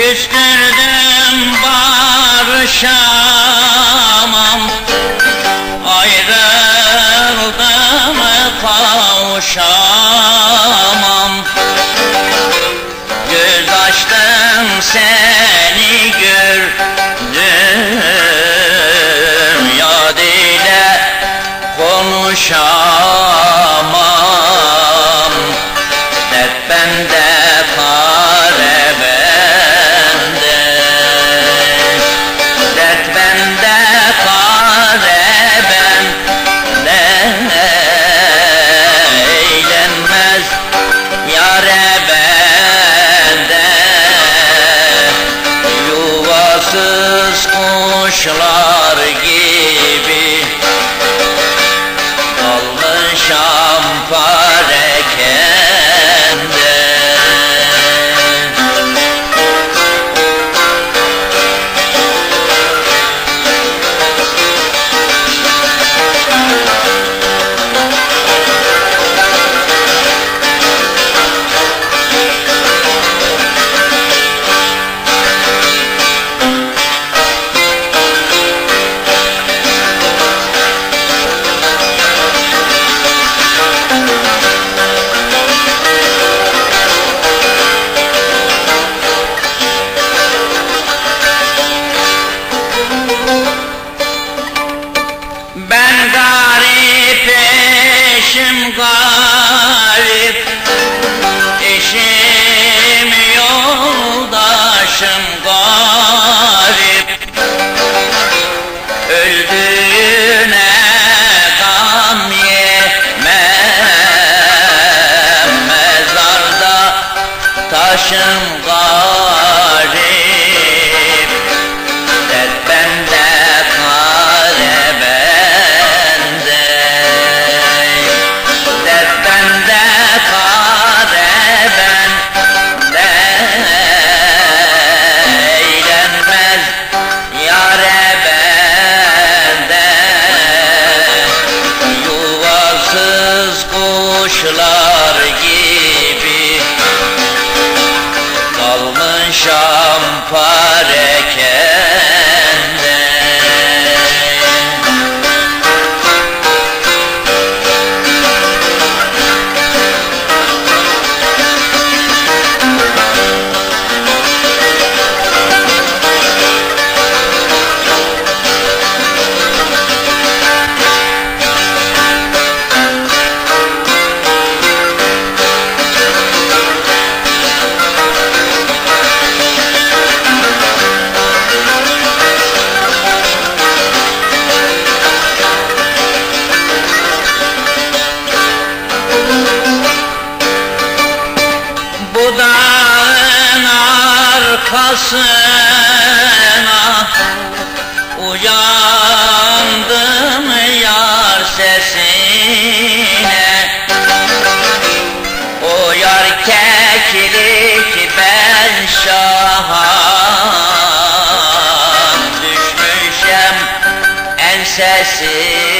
Küstürdüm barışamam. kuşlar gibi Dalmışa وشمغا arkasına ah. Uyandım yar sesine. O yar keklik ben şaha. Düşmüşem en ensesine.